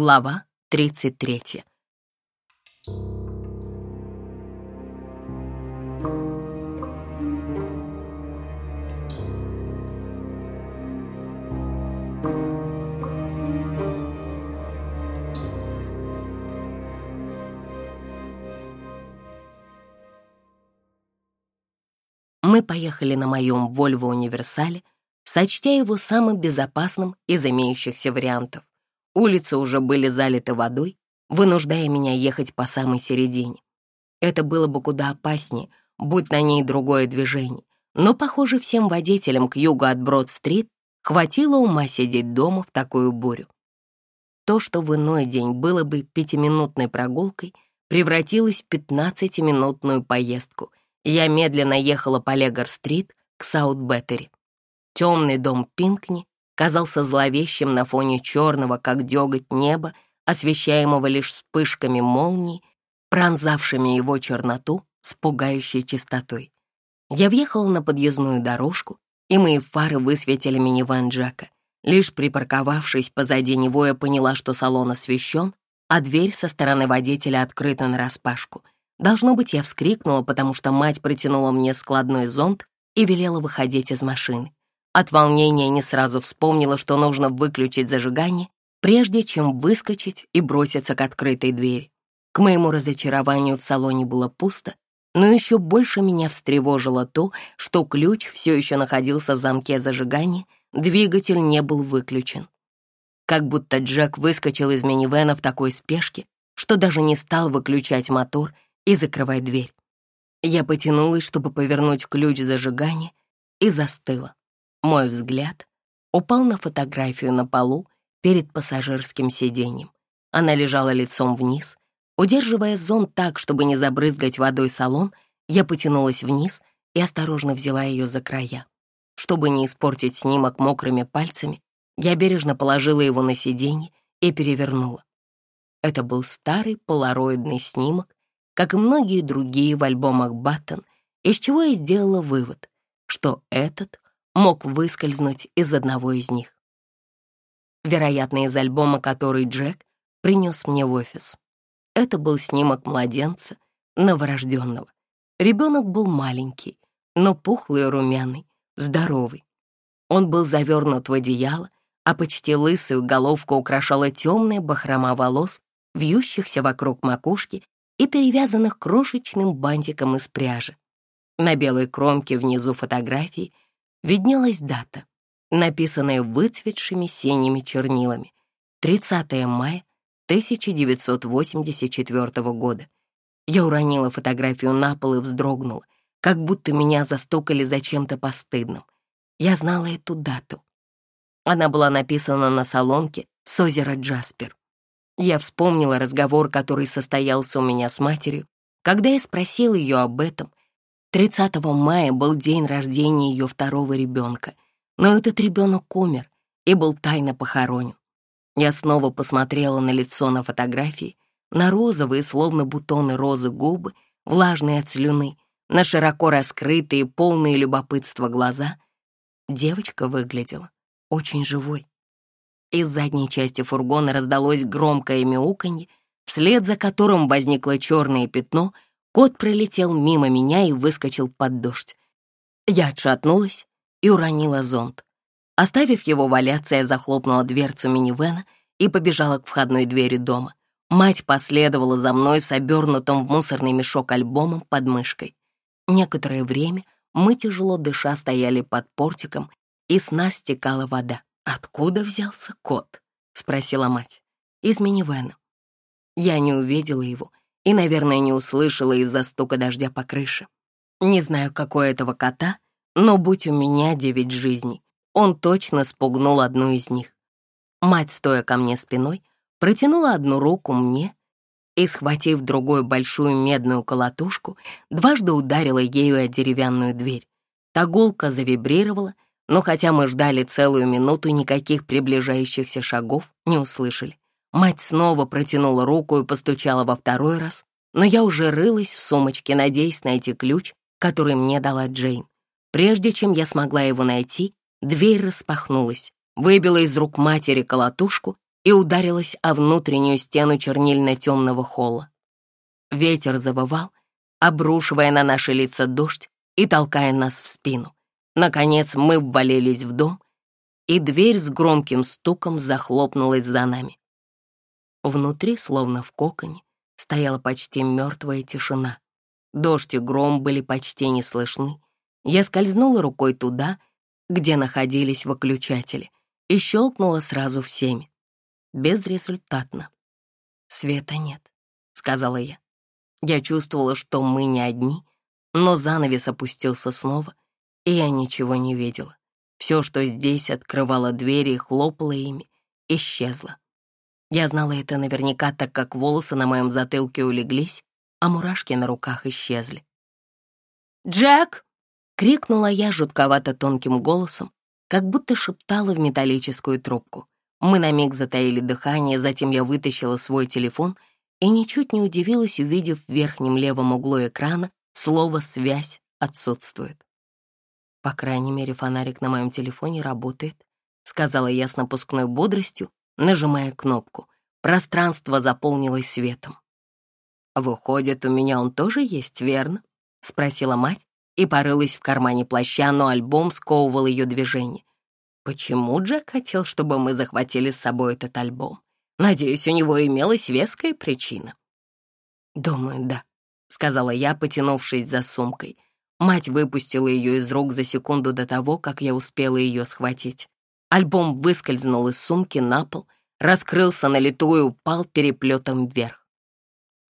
Глава 33. Мы поехали на моем Volvo Универсале, сочтя его самым безопасным из имеющихся вариантов. Улицы уже были залиты водой, вынуждая меня ехать по самой середине. Это было бы куда опаснее, будь на ней другое движение. Но, похоже, всем водителям к югу от Брод-стрит хватило ума сидеть дома в такую бурю. То, что в иной день было бы пятиминутной прогулкой, превратилось в пятнадцатиминутную поездку. Я медленно ехала по Легор-стрит к Саут-Беттери. Темный дом Пинкни казался зловещим на фоне черного, как деготь неба, освещаемого лишь вспышками молний, пронзавшими его черноту с пугающей чистотой. Я въехала на подъездную дорожку, и мои фары высветили миниван Джека. Лишь припарковавшись позади него, я поняла, что салон освещен, а дверь со стороны водителя открыта нараспашку. Должно быть, я вскрикнула, потому что мать протянула мне складной зонт и велела выходить из машины. От волнения не сразу вспомнила, что нужно выключить зажигание, прежде чем выскочить и броситься к открытой двери. К моему разочарованию в салоне было пусто, но еще больше меня встревожило то, что ключ все еще находился в замке зажигания, двигатель не был выключен. Как будто Джек выскочил из минивэна в такой спешке, что даже не стал выключать мотор и закрывать дверь. Я потянулась, чтобы повернуть ключ зажигания, и застыла. Мой взгляд упал на фотографию на полу перед пассажирским сиденьем. Она лежала лицом вниз. Удерживая зонт так, чтобы не забрызгать водой салон, я потянулась вниз и осторожно взяла ее за края. Чтобы не испортить снимок мокрыми пальцами, я бережно положила его на сиденье и перевернула. Это был старый полароидный снимок, как и многие другие в альбомах Баттон, из чего я сделала вывод, что этот мог выскользнуть из одного из них. Вероятно, из альбома, который Джек принес мне в офис. Это был снимок младенца, новорожденного. Ребенок был маленький, но пухлый и румяный, здоровый. Он был завернут в одеяло, а почти лысую головку украшала темная бахрома волос, вьющихся вокруг макушки и перевязанных крошечным бантиком из пряжи. На белой кромке внизу фотографии — виднелась дата, написанная выцветшими синими чернилами. 30 мая 1984 года. Я уронила фотографию на пол и вздрогнула, как будто меня застукали за чем-то постыдным. Я знала эту дату. Она была написана на салонке с озера Джаспер. Я вспомнила разговор, который состоялся у меня с матерью, когда я спросила ее об этом, 30 мая был день рождения ее второго ребенка, но этот ребенок умер и был тайно похоронен. Я снова посмотрела на лицо на фотографии, на розовые, словно бутоны розы губы, влажные от слюны, на широко раскрытые, полные любопытства глаза. Девочка выглядела очень живой. Из задней части фургона раздалось громкое мяуканье, вслед за которым возникло черное пятно — Кот пролетел мимо меня и выскочил под дождь. Я отшатнулась и уронила зонт. Оставив его валяться, я захлопнула дверцу минивэна и побежала к входной двери дома. Мать последовала за мной с обернутым в мусорный мешок альбомом под мышкой. Некоторое время мы, тяжело дыша, стояли под портиком, и с нас стекала вода. «Откуда взялся кот?» — спросила мать. «Из минивэна». Я не увидела его и, наверное, не услышала из-за стука дождя по крыше. Не знаю, какой этого кота, но будь у меня девять жизней, он точно спугнул одну из них. Мать, стоя ко мне спиной, протянула одну руку мне и, схватив другую большую медную колотушку, дважды ударила ею о деревянную дверь. Та гулка завибрировала, но хотя мы ждали целую минуту, никаких приближающихся шагов не услышали. Мать снова протянула руку и постучала во второй раз, но я уже рылась в сумочке, надеясь найти ключ, который мне дала Джейн. Прежде чем я смогла его найти, дверь распахнулась, выбила из рук матери колотушку и ударилась о внутреннюю стену чернильно-темного холла. Ветер завывал, обрушивая на наши лица дождь и толкая нас в спину. Наконец мы ввалились в дом, и дверь с громким стуком захлопнулась за нами. Внутри, словно в коконе, стояла почти мертвая тишина. Дождь и гром были почти не слышны. Я скользнула рукой туда, где находились выключатели, и щелкнула сразу всеми. Безрезультатно. «Света нет», — сказала я. Я чувствовала, что мы не одни, но занавес опустился снова, и я ничего не видела. Все, что здесь открывало двери и хлопало ими, исчезло. Я знала это наверняка, так как волосы на моем затылке улеглись, а мурашки на руках исчезли. «Джек!» — крикнула я жутковато тонким голосом, как будто шептала в металлическую трубку. Мы на миг затаили дыхание, затем я вытащила свой телефон и ничуть не удивилась, увидев в верхнем левом углу экрана слово «связь» отсутствует. По крайней мере, фонарик на моем телефоне работает, сказала я с напускной бодростью, нажимая кнопку. Пространство заполнилось светом. «Выходит, у меня он тоже есть, верно?» — спросила мать и порылась в кармане плаща, но альбом сковывал ее движение. «Почему Джек хотел, чтобы мы захватили с собой этот альбом? Надеюсь, у него имелась веская причина». «Думаю, да», — сказала я, потянувшись за сумкой. Мать выпустила ее из рук за секунду до того, как я успела ее схватить. Альбом выскользнул из сумки на пол, раскрылся на лету и упал переплетом вверх.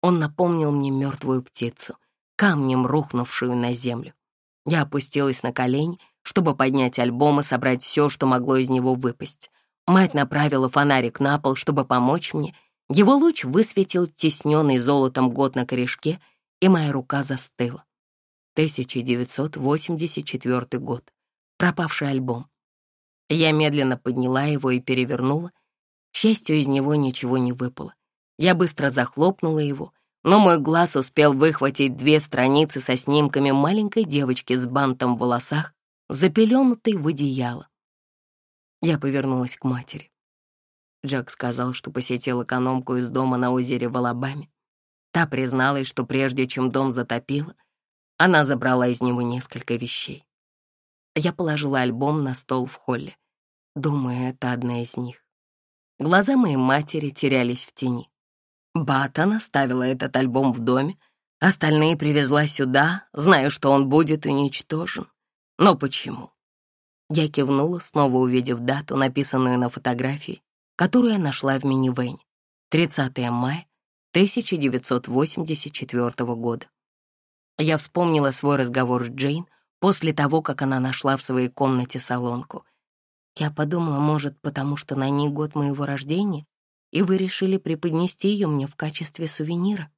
Он напомнил мне мертвую птицу, камнем рухнувшую на землю. Я опустилась на колени, чтобы поднять альбом и собрать все, что могло из него выпасть. Мать направила фонарик на пол, чтобы помочь мне. Его луч высветил тесненный золотом год на корешке, и моя рука застыла. 1984 год. Пропавший альбом. Я медленно подняла его и перевернула. К счастью, из него ничего не выпало. Я быстро захлопнула его, но мой глаз успел выхватить две страницы со снимками маленькой девочки с бантом в волосах, запеленутой в одеяло. Я повернулась к матери. Джек сказал, что посетил экономку из дома на озере в Алабаме. Та призналась, что прежде чем дом затопило, она забрала из него несколько вещей. Я положила альбом на стол в холле. Думаю, это одна из них. Глаза моей матери терялись в тени. Баттон оставила этот альбом в доме, остальные привезла сюда, зная, что он будет уничтожен. Но почему? Я кивнула, снова увидев дату, написанную на фотографии, которую я нашла в минивэне. 30 мая 1984 года. Я вспомнила свой разговор с Джейн после того, как она нашла в своей комнате солонку. Я подумала, может, потому что на ней год моего рождения, и вы решили преподнести ее мне в качестве сувенира.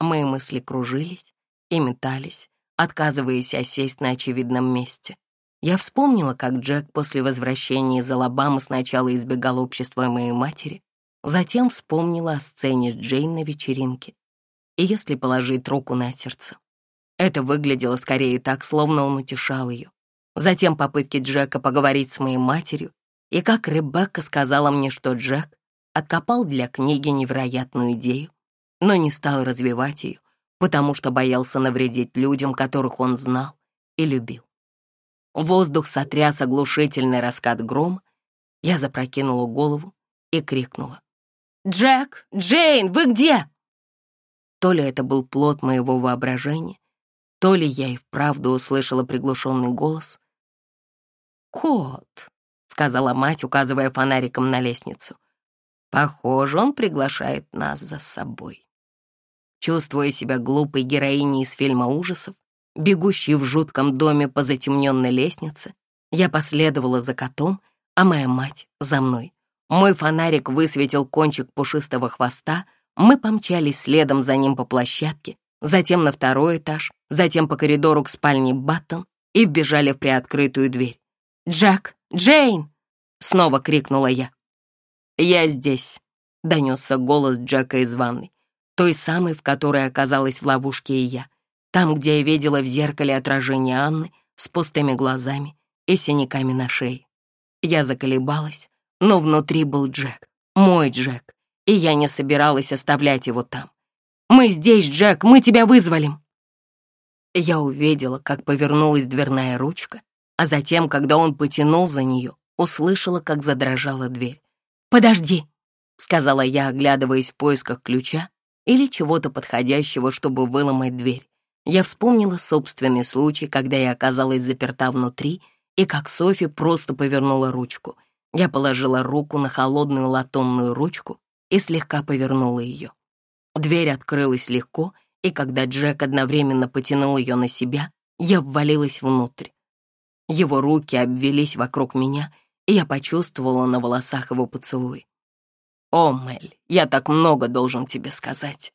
Мои мысли кружились и метались, отказываясь осесть на очевидном месте. Я вспомнила, как Джек после возвращения из Алабамы сначала избегал общества моей матери, затем вспомнила о сцене Джейн на вечеринке. И если положить руку на сердце, это выглядело скорее так, словно он утешал ее. Затем попытки Джека поговорить с моей матерью, и как Ребекка сказала мне, что Джек откопал для книги невероятную идею, но не стал развивать ее, потому что боялся навредить людям, которых он знал и любил. Воздух сотряс оглушительный раскат грома. Я запрокинула голову и крикнула. «Джек! Джейн, вы где?» То ли это был плод моего воображения, то ли я и вправду услышала приглушенный голос. «Кот», — сказала мать, указывая фонариком на лестницу. «Похоже, он приглашает нас за собой». Чувствуя себя глупой героиней из фильма ужасов, бегущей в жутком доме по затемненной лестнице, я последовала за котом, а моя мать — за мной. Мой фонарик высветил кончик пушистого хвоста, мы помчались следом за ним по площадке, затем на второй этаж, затем по коридору к спальне Баттон и вбежали в приоткрытую дверь. «Джек! Джейн!» — снова крикнула я. «Я здесь!» — донесся голос Джека из ванной, той самой, в которой оказалась в ловушке и я, там, где я видела в зеркале отражение Анны с пустыми глазами и синяками на шее. Я заколебалась, но внутри был Джек. Мой Джек, и я не собиралась оставлять его там. «Мы здесь, Джек, мы тебя вызволим!» Я увидела, как повернулась дверная ручка, а затем, когда он потянул за нее, услышала, как задрожала дверь. «Подожди!» — сказала я, оглядываясь в поисках ключа или чего-то подходящего, чтобы выломать дверь. Я вспомнила собственный случай, когда я оказалась заперта внутри, и как Софи просто повернула ручку. Я положила руку на холодную латунную ручку и слегка повернула ее. Дверь открылась легко, и когда Джек одновременно потянул ее на себя, я ввалилась внутрь. Его руки обвелись вокруг меня, и я почувствовала на волосах его поцелуй. «О, Мель, я так много должен тебе сказать.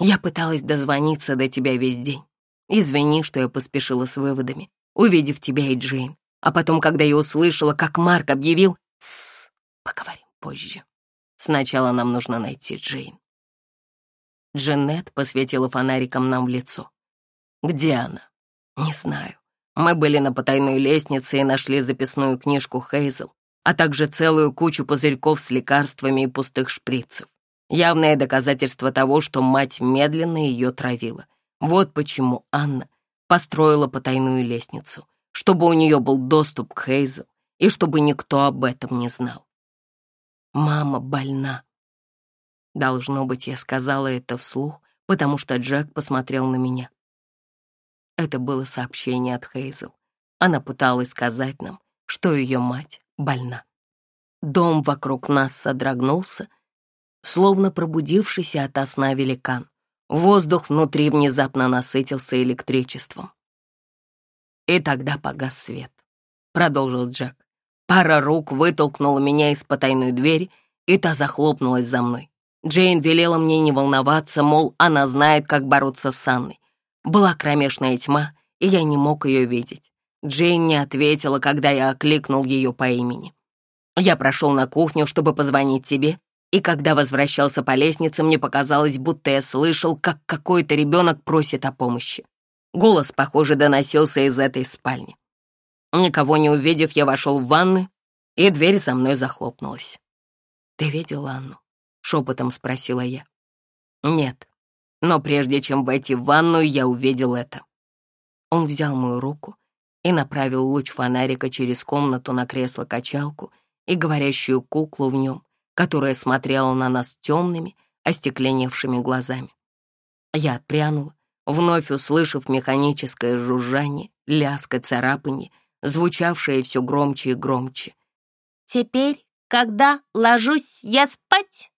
Я пыталась дозвониться до тебя весь день. Извини, что я поспешила с выводами, увидев тебя и Джейн. А потом, когда я услышала, как Марк объявил «Тссс, поговорим позже. Сначала нам нужно найти Джейн». Дженнет посветила фонариком нам в лицо. «Где она?» «Не знаю. Мы были на потайной лестнице и нашли записную книжку Хейзел, а также целую кучу пузырьков с лекарствами и пустых шприцев. Явное доказательство того, что мать медленно ее травила. Вот почему Анна построила потайную лестницу, чтобы у нее был доступ к Хейзел и чтобы никто об этом не знал. Мама больна. Должно быть, я сказала это вслух, потому что Джек посмотрел на меня. Это было сообщение от Хейзел. Она пыталась сказать нам, что ее мать больна. Дом вокруг нас содрогнулся, словно пробудившийся ото сна великан. Воздух внутри внезапно насытился электричеством. И тогда погас свет, продолжил Джек. Пара рук вытолкнула меня из потайной двери, и та захлопнулась за мной. Джейн велела мне не волноваться, мол, она знает, как бороться с Анной. Была кромешная тьма, и я не мог ее видеть. Джейн не ответила, когда я окликнул ее по имени. Я прошел на кухню, чтобы позвонить тебе, и когда возвращался по лестнице, мне показалось, будто я слышал, как какой-то ребенок просит о помощи. Голос, похоже, доносился из этой спальни. Никого не увидев, я вошел в ванну, и дверь за мной захлопнулась. «Ты видел Анну?» — шепотом спросила я. «Нет, но прежде чем войти в ванную, я увидел это». Он взял мою руку и направил луч фонарика через комнату на кресло-качалку и говорящую куклу в нем, которая смотрела на нас темными, остекленевшими глазами. Я отпрянула, вновь услышав механическое жужжание, лязг и царапанье, звучавшее все громче и громче. «Теперь, когда ложусь я спать?»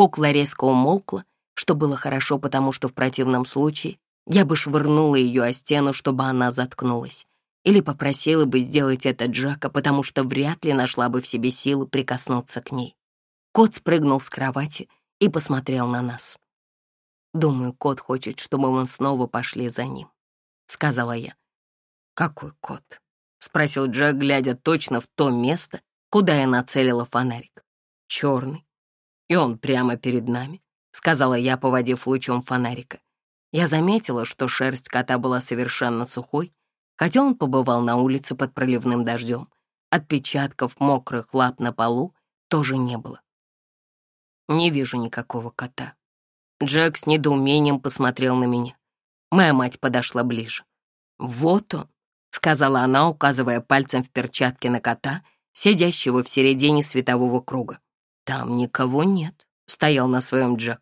Кукла резко умолкла, что было хорошо, потому что в противном случае я бы швырнула ее о стену, чтобы она заткнулась. Или попросила бы сделать это Джака, потому что вряд ли нашла бы в себе силы прикоснуться к ней. Кот спрыгнул с кровати и посмотрел на нас. «Думаю, кот хочет, чтобы мы снова пошли за ним», — сказала я. «Какой кот?» — спросил Джек, глядя точно в то место, куда я нацелила фонарик. «Черный. И он прямо перед нами», — сказала я, поводив лучом фонарика. Я заметила, что шерсть кота была совершенно сухой, хотя он побывал на улице под проливным дождем. Отпечатков мокрых лап на полу тоже не было. Не вижу никакого кота. Джек с недоумением посмотрел на меня. Моя мать подошла ближе. «Вот он», — сказала она, указывая пальцем в перчатке на кота, сидящего в середине светового круга. «Там никого нет», — стоял на своем Джек.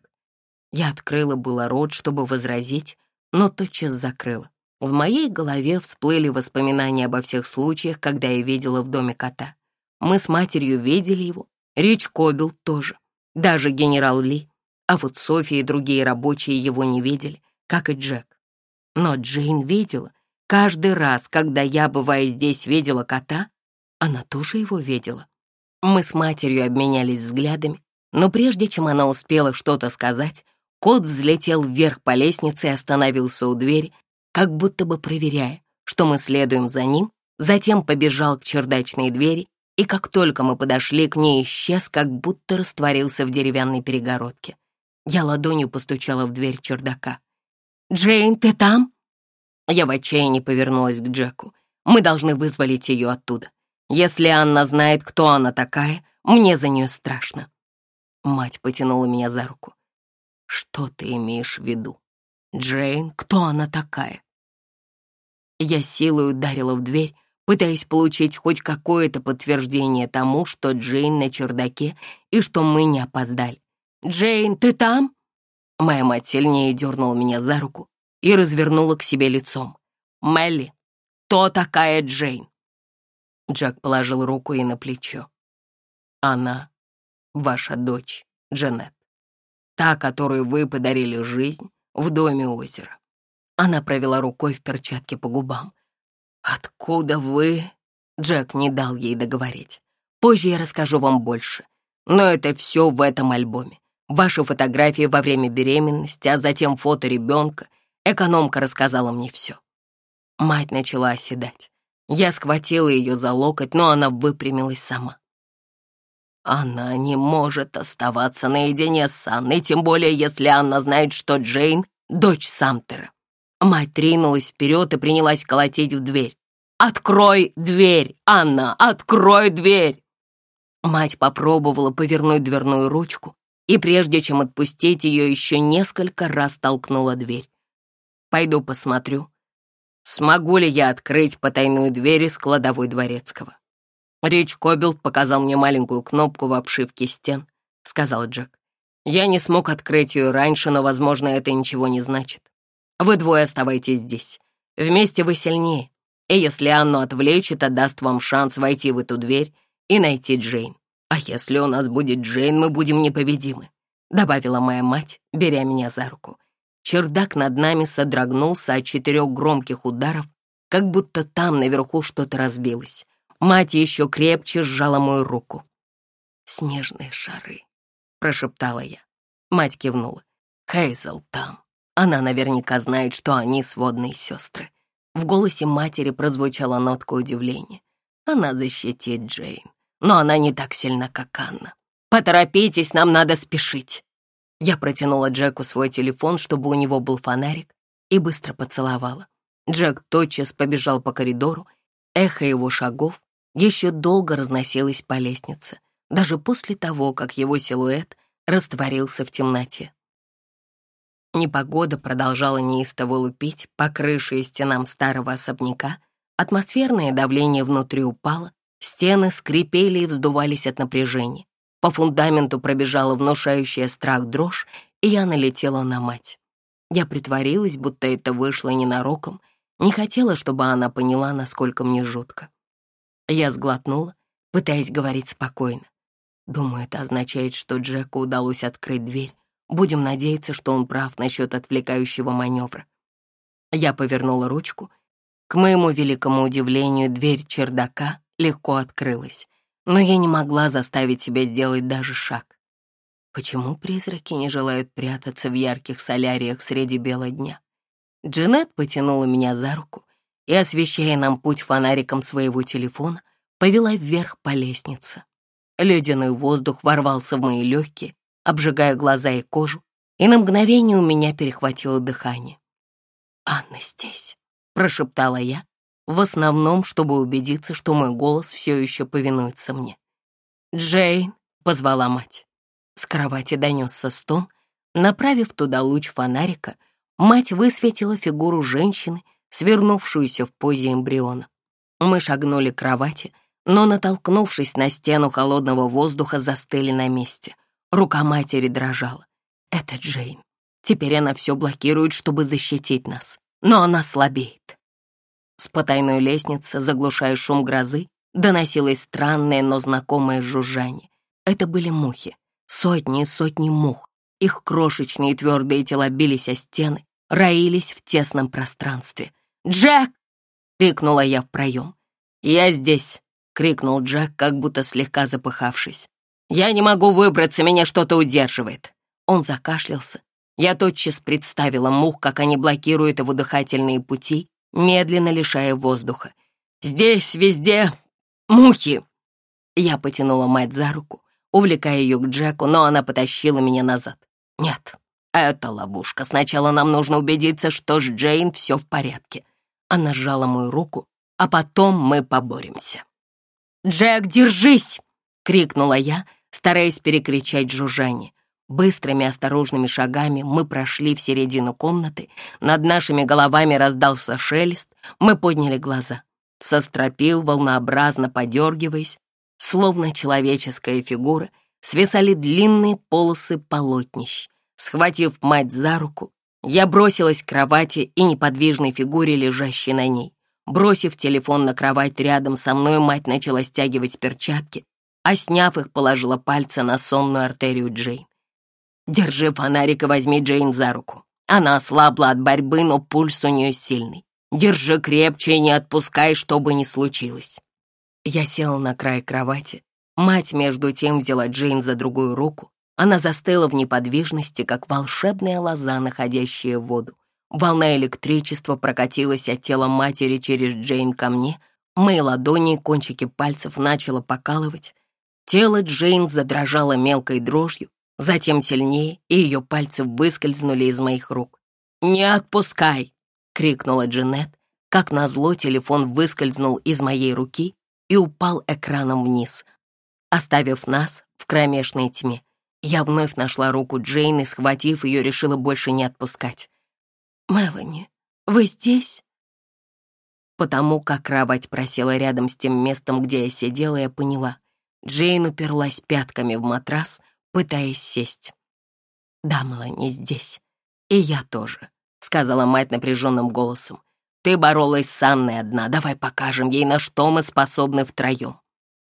Я открыла было рот, чтобы возразить, но тотчас закрыла. В моей голове всплыли воспоминания обо всех случаях, когда я видела в доме кота. Мы с матерью видели его, Рич Кобел тоже даже генерал Ли, а вот София и другие рабочие его не видели, как и Джек. Но Джейн видела. Каждый раз, когда я, бывая здесь, видела кота, она тоже его видела. Мы с матерью обменялись взглядами, но прежде чем она успела что-то сказать, кот взлетел вверх по лестнице и остановился у двери, как будто бы проверяя, что мы следуем за ним, затем побежал к чердачной двери и как только мы подошли к ней, исчез, как будто растворился в деревянной перегородке. Я ладонью постучала в дверь чердака. «Джейн, ты там?» Я в отчаянии повернулась к Джеку. «Мы должны вызволить ее оттуда. Если Анна знает, кто она такая, мне за нее страшно». Мать потянула меня за руку. «Что ты имеешь в виду? Джейн, кто она такая?» Я силой ударила в дверь, пытаясь получить хоть какое-то подтверждение тому, что Джейн на чердаке и что мы не опоздали. «Джейн, ты там?» Моя мать сильнее дернула меня за руку и развернула к себе лицом. «Мелли, кто такая Джейн?» Джек положил руку ей на плечо. «Она ваша дочь, Джанет, та, которой вы подарили жизнь в доме озера». Она провела рукой в перчатке по губам. «Откуда вы?» Джек не дал ей договорить. «Позже я расскажу вам больше. Но это все в этом альбоме. Ваши фотографии во время беременности, а затем фото ребенка. Экономка рассказала мне все». Мать начала оседать. Я схватила ее за локоть, но она выпрямилась сама. Она не может оставаться наедине с Анной, тем более если Анна знает, что Джейн — дочь Самтера. Мать ринулась вперед и принялась колотить в дверь. «Открой дверь, Анна, открой дверь!» Мать попробовала повернуть дверную ручку и, прежде чем отпустить ее, еще несколько раз толкнула дверь. «Пойду посмотрю, смогу ли я открыть потайную дверь из кладовой дворецкого». «Рич Кобилд показал мне маленькую кнопку в обшивке стен», — сказал Джек. «Я не смог открыть ее раньше, но, возможно, это ничего не значит. Вы двое оставайтесь здесь. Вместе вы сильнее. И если Анну отвлечет, даст вам шанс войти в эту дверь и найти Джейн. А если у нас будет Джейн, мы будем непобедимы», — добавила моя мать, беря меня за руку. Чердак над нами содрогнулся от четырех громких ударов, как будто там наверху что-то разбилось. Мать еще крепче сжала мою руку. «Снежные шары», — прошептала я. Мать кивнула. «Хейзел там. Она наверняка знает, что они сводные сестры. В голосе матери прозвучала нотка удивления. Она защитит Джейн, но она не так сильна, как Анна. «Поторопитесь, нам надо спешить!» Я протянула Джеку свой телефон, чтобы у него был фонарик, и быстро поцеловала. Джек тотчас побежал по коридору. Эхо его шагов еще долго разносилось по лестнице, даже после того, как его силуэт растворился в темноте. Непогода продолжала неистово лупить по крыше и стенам старого особняка, атмосферное давление внутри упало, стены скрипели и вздувались от напряжения. По фундаменту пробежала внушающая страх дрожь, и я налетела на мать. Я притворилась, будто это вышло ненароком, не хотела, чтобы она поняла, насколько мне жутко. Я сглотнула, пытаясь говорить спокойно. Думаю, это означает, что Джеку удалось открыть дверь, Будем надеяться, что он прав насчет отвлекающего маневра. Я повернула ручку. К моему великому удивлению, дверь чердака легко открылась, но я не могла заставить себя сделать даже шаг. Почему призраки не желают прятаться в ярких соляриях среди бела дня? Джанет потянула меня за руку и, освещая нам путь фонариком своего телефона, повела вверх по лестнице. Ледяной воздух ворвался в мои легкие, обжигая глаза и кожу, и на мгновение у меня перехватило дыхание. «Анна здесь», — прошептала я, в основном, чтобы убедиться, что мой голос все еще повинуется мне. «Джейн», — позвала мать. С кровати донесся стон. Направив туда луч фонарика, мать высветила фигуру женщины, свернувшуюся в позе эмбриона. Мы шагнули к кровати, но, натолкнувшись на стену холодного воздуха, застыли на месте — Рука матери дрожала. Это Джейн. Теперь она все блокирует, чтобы защитить нас. Но она слабеет. С потайной лестницы, заглушая шум грозы, доносилось странное, но знакомое жужжание. Это были мухи. Сотни и сотни мух. Их крошечные твердые тела бились о стены, роились в тесном пространстве. «Джек!» — крикнула я в проем. «Я здесь!» — крикнул Джек, как будто слегка запыхавшись. «Я не могу выбраться, меня что-то удерживает». Он закашлялся. Я тотчас представила мух, как они блокируют его дыхательные пути, медленно лишая воздуха. «Здесь, везде, мухи!» Я потянула мать за руку, увлекая ее к Джеку, но она потащила меня назад. «Нет, это ловушка. Сначала нам нужно убедиться, что с Джейн все в порядке». Она сжала мою руку, а потом мы поборемся. «Джек, держись!» — крикнула я, стараясь перекричать жужжание. Быстрыми осторожными шагами мы прошли в середину комнаты, над нашими головами раздался шелест, мы подняли глаза. Со стропил, волнообразно подергиваясь, словно человеческая фигура, свисали длинные полосы полотнищ. Схватив мать за руку, я бросилась к кровати и неподвижной фигуре, лежащей на ней. Бросив телефон на кровать рядом со мной, мать начала стягивать перчатки, а сняв их, положила пальцы на сонную артерию Джейн. Держи фонарик и возьми Джейн за руку. Она ослабла от борьбы, но пульс у нее сильный. Держи крепче и не отпускай, что бы ни случилось. Я села на край кровати. Мать между тем взяла Джейн за другую руку. Она застыла в неподвижности, как волшебная лоза, находящая воду. Волна электричества прокатилась от тела матери через Джейн ко мне. Мои ладони и кончики пальцев начало покалывать. Тело Джейн задрожало мелкой дрожью, затем сильнее, и ее пальцы выскользнули из моих рук. «Не отпускай!» — крикнула Джанет. Как назло, телефон выскользнул из моей руки и упал экраном вниз, оставив нас в кромешной тьме. Я вновь нашла руку Джейн и, схватив ее, решила больше не отпускать. «Мелани, вы здесь?» Потому как кровать просела рядом с тем местом, где я сидела, я поняла. Джейн уперлась пятками в матрас, пытаясь сесть. «Да, Мелани, здесь. И я тоже», — сказала мать напряженным голосом. «Ты боролась с Анной одна. Давай покажем ей, на что мы способны втроем».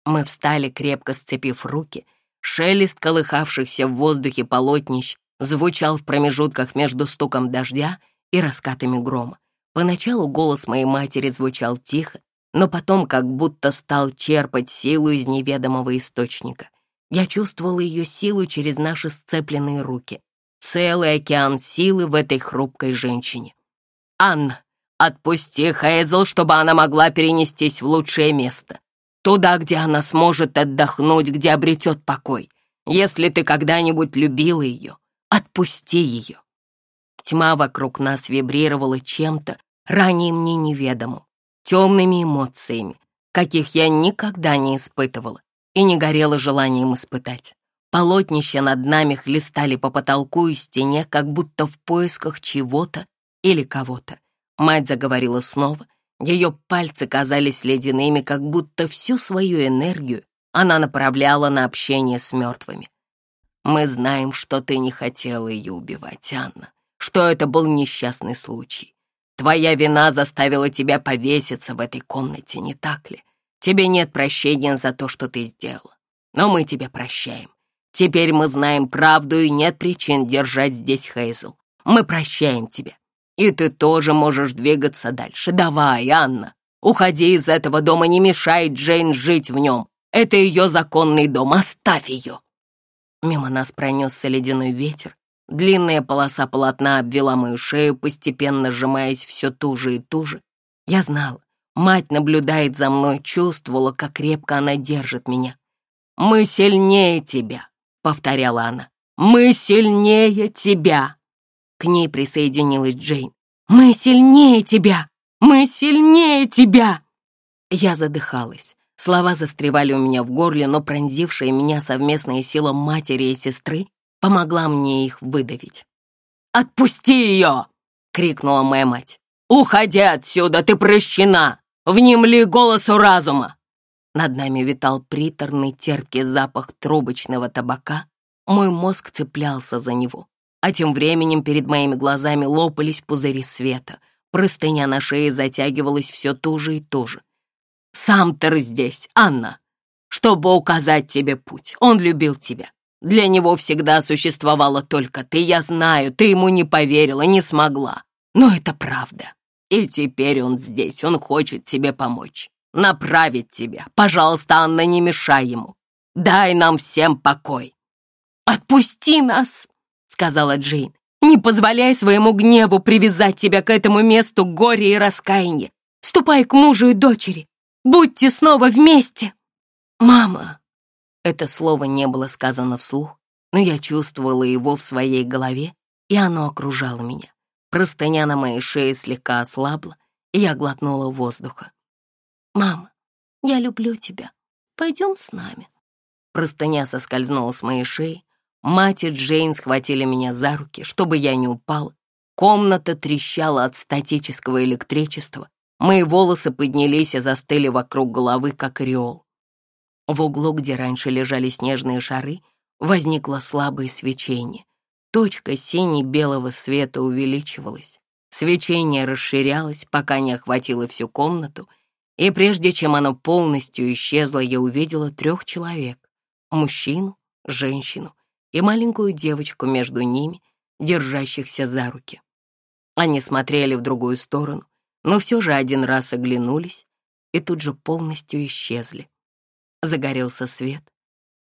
Мы встали, крепко сцепив руки. Шелест колыхавшихся в воздухе полотнищ звучал в промежутках между стуком дождя и раскатами грома. Поначалу голос моей матери звучал тихо, но потом как будто стал черпать силу из неведомого источника. Я чувствовала ее силу через наши сцепленные руки. Целый океан силы в этой хрупкой женщине. «Анна, отпусти Хейзл, чтобы она могла перенестись в лучшее место. Туда, где она сможет отдохнуть, где обретет покой. Если ты когда-нибудь любила ее, отпусти ее». Тьма вокруг нас вибрировала чем-то, ранее мне неведомым, темными эмоциями, каких я никогда не испытывала и не горело желанием испытать. Полотнища над нами хлестали по потолку и стене, как будто в поисках чего-то или кого-то. Мать заговорила снова. Ее пальцы казались ледяными, как будто всю свою энергию она направляла на общение с мертвыми. «Мы знаем, что ты не хотела ее убивать, Анна, что это был несчастный случай. Твоя вина заставила тебя повеситься в этой комнате, не так ли? Тебе нет прощения за то, что ты сделала. Но мы тебя прощаем. Теперь мы знаем правду и нет причин держать здесь Хейзел. Мы прощаем тебя. И ты тоже можешь двигаться дальше. Давай, Анна, уходи из этого дома, не мешай Джейн жить в нем. Это ее законный дом, оставь ее. Мимо нас пронесся ледяной ветер. Длинная полоса полотна обвела мою шею, постепенно сжимаясь все туже и туже. Я знала, Мать наблюдает за мной, чувствовала, как крепко она держит меня. «Мы сильнее тебя», — повторяла она. «Мы сильнее тебя!» К ней присоединилась Джейн. «Мы сильнее тебя! Мы сильнее тебя!» Я задыхалась. Слова застревали у меня в горле, но пронзившая меня совместная сила матери и сестры помогла мне их выдавить. «Отпусти ее!» — крикнула моя мать. «Уходи отсюда, ты прощена!» Внемли голосу разума!» Над нами витал приторный терпкий запах трубочного табака. Мой мозг цеплялся за него. А тем временем перед моими глазами лопались пузыри света. Простыня на шее затягивалась все туже и туже. «Сам ты здесь, Анна, чтобы указать тебе путь. Он любил тебя. Для него всегда существовала только ты. Я знаю, ты ему не поверила, не смогла. Но это правда. И теперь он здесь, он хочет тебе помочь, направить тебя. Пожалуйста, Анна, не мешай ему. Дай нам всем покой. «Отпусти нас!» — сказала Джейн. «Не позволяй своему гневу привязать тебя к этому месту горя и раскаяния. Ступай к мужу и дочери. Будьте снова вместе!» «Мама!» Это слово не было сказано вслух, но я чувствовала его в своей голове, и оно окружало меня. Простыня на моей шее слегка ослабла, и я глотнула воздуха. «Мама, я люблю тебя. Пойдем с нами». Простыня соскользнула с моей шеи. Мать и Джейн схватили меня за руки, чтобы я не упала. Комната трещала от статического электричества. Мои волосы поднялись и застыли вокруг головы, как ореол. В углу, где раньше лежали снежные шары, возникло слабое свечение. Точка сине-белого света увеличивалась. Свечение расширялось, пока не охватило всю комнату, и прежде чем оно полностью исчезло, я увидела трех человек — мужчину, женщину и маленькую девочку между ними, держащихся за руки. Они смотрели в другую сторону, но все же один раз оглянулись и тут же полностью исчезли. Загорелся свет.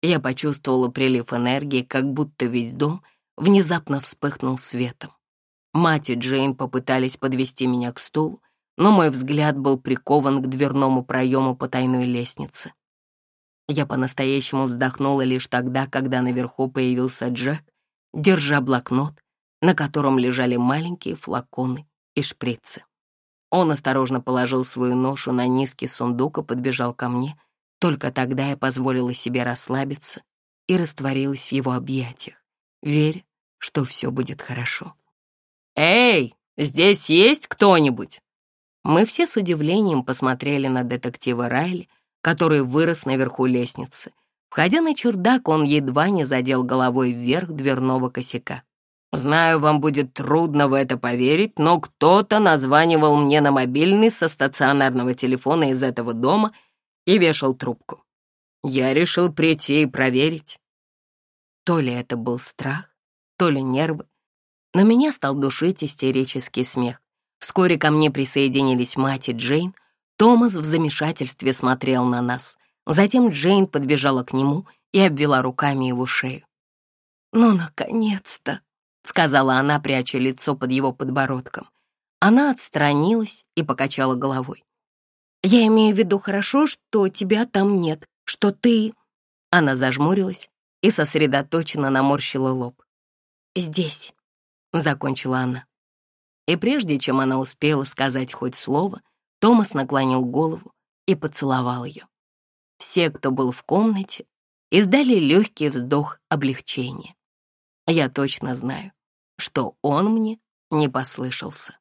Я почувствовала прилив энергии, как будто весь дом внезапно вспыхнул светом. Мать и Джейн попытались подвести меня к стулу, но мой взгляд был прикован к дверному проему потайной лестницы. Я по-настоящему вздохнула лишь тогда, когда наверху появился Джек, держа блокнот, на котором лежали маленькие флаконы и шприцы. Он осторожно положил свою ношу на низкий сундук и подбежал ко мне. Только тогда я позволила себе расслабиться и растворилась в его объятиях, веря, что все будет хорошо. «Эй, здесь есть кто-нибудь?» Мы все с удивлением посмотрели на детектива Райли, который вырос наверху лестницы. Входя на чердак, он едва не задел головой вверх дверного косяка. «Знаю, вам будет трудно в это поверить, но кто-то названивал мне на мобильный со стационарного телефона из этого дома и вешал трубку. Я решил прийти и проверить». То ли это был страх, то ли нервы, но меня стал душить истерический смех. Вскоре ко мне присоединились мать и Джейн. Томас в замешательстве смотрел на нас. Затем Джейн подбежала к нему и обвела руками его шею. «Ну, наконец-то!» — сказала она, пряча лицо под его подбородком. Она отстранилась и покачала головой. «Я имею в виду хорошо, что тебя там нет, что ты...» Она зажмурилась и сосредоточенно наморщила лоб. «Здесь», — закончила она. И прежде чем она успела сказать хоть слово, Томас наклонил голову и поцеловал ее. Все, кто был в комнате, издали легкий вздох облегчения. Я точно знаю, что он мне не послышался.